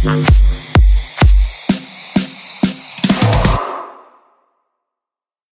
Thank